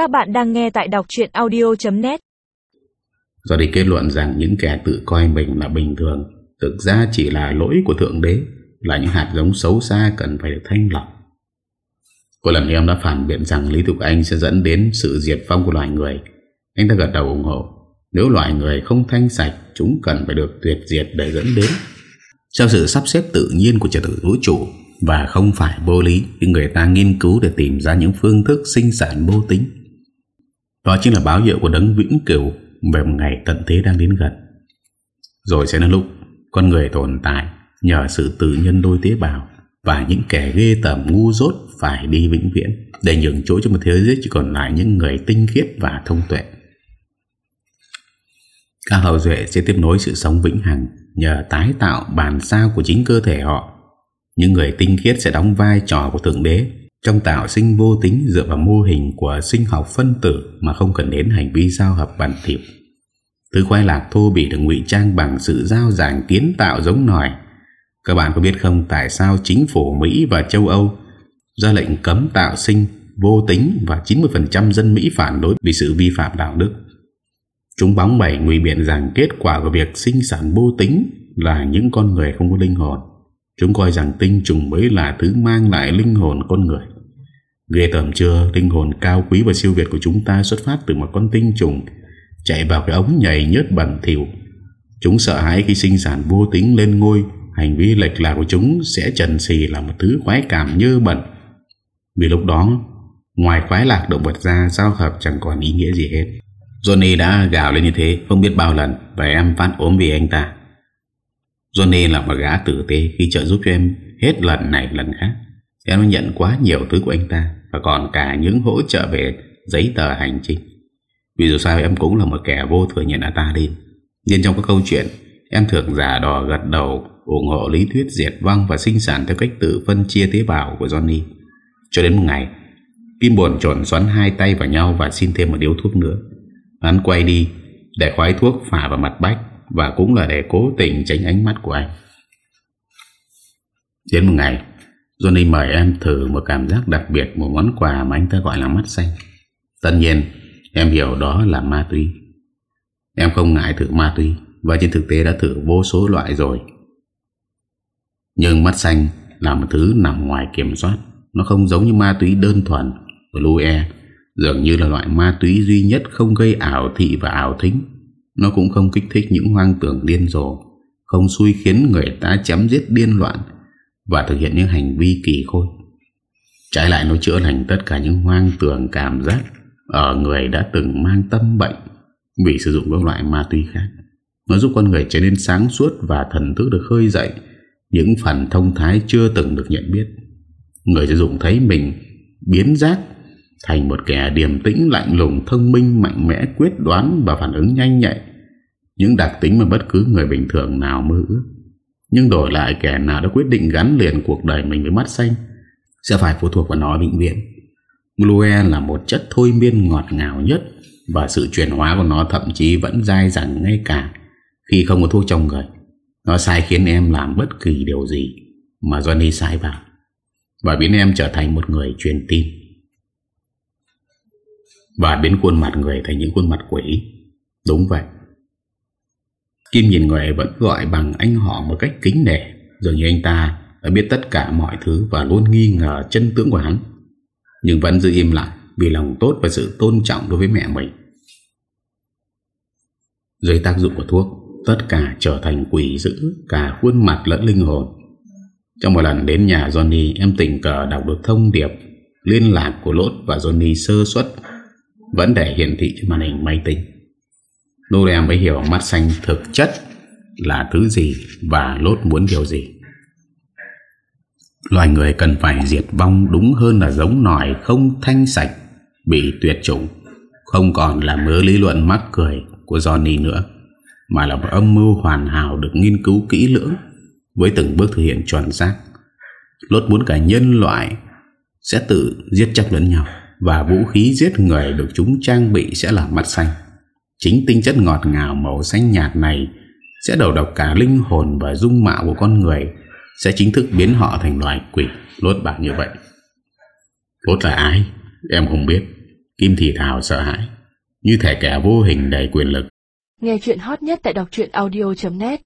Các bạn đang nghe tại đọc chuyện audio.net Do đi kết luận rằng những kẻ tự coi mình là bình thường, Thực ra chỉ là lỗi của Thượng Đế, Là những hạt giống xấu xa cần phải được thanh lọc. Có lần em đã phản biện rằng Lý Thục Anh sẽ dẫn đến sự diệt vong của loài người. Anh ta gật đầu ủng hộ. Nếu loài người không thanh sạch, Chúng cần phải được tuyệt diệt để dẫn đến. Theo sự sắp xếp tự nhiên của trật tự vũ trụ, Và không phải vô lý Khi người ta nghiên cứu để tìm ra những phương thức sinh sản vô tính. Đó chính là báo hiệu của đấng vĩnh cửu Về một ngày tận thế đang đến gần. Rồi sẽ đến lúc Con người tồn tại Nhờ sự tự nhân đôi tế bào Và những kẻ ghê tầm ngu dốt Phải đi vĩnh viễn Để nhường chỗ cho một thế giới chỉ còn lại Những người tinh khiết và thông tuệ. Các hậu duệ sẽ tiếp nối sự sống vĩnh hằng Nhờ tái tạo bản sao của chính cơ thể họ. Những người tinh khiết sẽ đóng vai trò của Thượng Đế trong tạo sinh vô tính dựa vào mô hình của sinh học phân tử Mà không cần đến hành vi giao hợp bản thiệp Thứ khoai lạc thô bị được ngụy trang bằng sự giao giảng kiến tạo giống nòi Các bạn có biết không tại sao chính phủ Mỹ và châu Âu ra lệnh cấm tạo sinh vô tính và 90% dân Mỹ phản đối vì sự vi phạm đạo đức. Chúng bóng bày nguy biện rằng kết quả của việc sinh sản vô tính là những con người không có linh hồn. Chúng coi rằng tinh trùng mới là thứ mang lại linh hồn con người. Ghê tầm chưa, linh hồn cao quý và siêu việt của chúng ta xuất phát từ một con tinh trùng chạy vào cái ống nhảy nhớt bẩn thỉu. Chúng sợ hãi khi sinh sản vô tính lên ngôi, hành vi lệch lạc của chúng sẽ trần xì là một thứ khoái cảm như bẩn. Vì lúc đó, ngoài khoái lạc động vật ra, giao hợp chẳng còn ý nghĩa gì hết. Johnny đã gào lên như thế không biết bao lần và em phát ốm vì anh ta. Johnny là một gã tử tế khi trợ giúp cho em hết lần này lần khác. Em đã nhận quá nhiều thứ của anh ta và còn cả những hỗ trợ về giấy tờ hành trình. Vì dù sao em cũng là một kẻ vô thừa nhận ta đi. Nhưng trong các câu chuyện, em thường giả đò gật đầu ủng hộ lý thuyết diệt vong và sinh sản theo cách tự phân chia tế bào của Johnny. Cho đến một ngày, Kim buồn trộn xoắn hai tay vào nhau và xin thêm một điếu thuốc nữa. Hắn quay đi để khói thuốc phả vào mặt Bách và cũng là để cố tình tránh ánh mắt của anh. Đến một ngày, Johnny mời em thử một cảm giác đặc biệt một món quà mà anh ta gọi là mắt xanh. Tất nhiên, em hiểu đó là ma túy. Em không ngại thử ma túy và trên thực tế đã thử vô số loại rồi. Nhưng mắt xanh là một thứ nằm ngoài kiểm soát. Nó không giống như ma túy đơn thuần Blue Air Dường như là loại ma túy duy nhất không gây ảo thị và ảo thính nó cũng không kích thích những hoang tưởng điên rồ, Không xui khiến người ta chém giết điên loạn Và thực hiện những hành vi kỳ khôi Trái lại, nó chữa lành tất cả những hoang tưởng, cảm giác Ở người đã từng mang tâm bệnh Vì sử dụng các loại ma túy khác. Nó giúp con người trở nên sáng suốt và thần thức được khơi dậy Những phần thông thái chưa từng được nhận biết. Người sử dụng thấy mình biến giác thành một kẻ điềm tĩnh, lạnh lùng, thông minh, mạnh mẽ, quyết đoán và phản ứng nhanh nhạy. Những đặc tính mà bất cứ người bình thường nào mơ ước. Nhưng đổi lại kẻ nào đã quyết định gắn liền cuộc đời mình với mắt xanh, sẽ phải phụ thuộc vào nó bệnh viện Glue là một chất thôi miên ngọt ngào nhất và sự chuyển hóa của nó thậm chí vẫn dai dẳng ngay cả khi không có thuốc trong người. Nó sai khiến em làm bất kỳ điều gì mà Johnny sai vào. Và biến em trở thành một người truyền tin và biến khuôn mặt người thành những khuôn mặt quỷ. Đúng vậy. Kim nhìn người vẫn gọi bằng anh họ một cách kính nể, dường như anh ta đã biết tất cả mọi thứ và luôn nghi ngờ chân tướng của hắn. Nhưng vẫn giữ im lặng vì lòng tốt và sự tôn trọng đối với mẹ mình. Dưới tác dụng của thuốc, tất cả trở thành quỷ dữ, cả khuôn mặt lẫn linh hồn. Trong một lần đến nhà Johnny, Em tình cờ đọc được thông điệp, Liên lạc của Lốt và Johnny sơ xuất. Vẫn để hiển thị trên màn hình máy tính. Lúc mới hiểu mắt xanh thực chất Là thứ gì Và Lốt muốn điều gì. Loài người cần phải diệt vong Đúng hơn là giống nòi không thanh sạch, Bị tuyệt chủng. Không còn là mớ lý luận mắc cười Của Johnny nữa, Mà là một âm mưu hoàn hảo Được nghiên cứu kỹ lưỡng với từng bước thực hiện chuẩn xác. Lốt muốn cả nhân loại Sẽ tự giết chóc lẫn nhau. Và vũ khí giết người được chúng trang bị Sẽ là mắt xanh. Chính tinh chất ngọt ngào màu xanh nhạt này Sẽ đầu độc cả linh hồn Và dung mạo của con người, Sẽ chính thức biến họ thành loài quỷ. Lốt bạc như vậy. Lốt là ai? Em không biết. Kim thì thào sợ hãi. Như thể kẻ vô hình đầy quyền lực. Nghe chuyện hot nhất tại đọc audio.net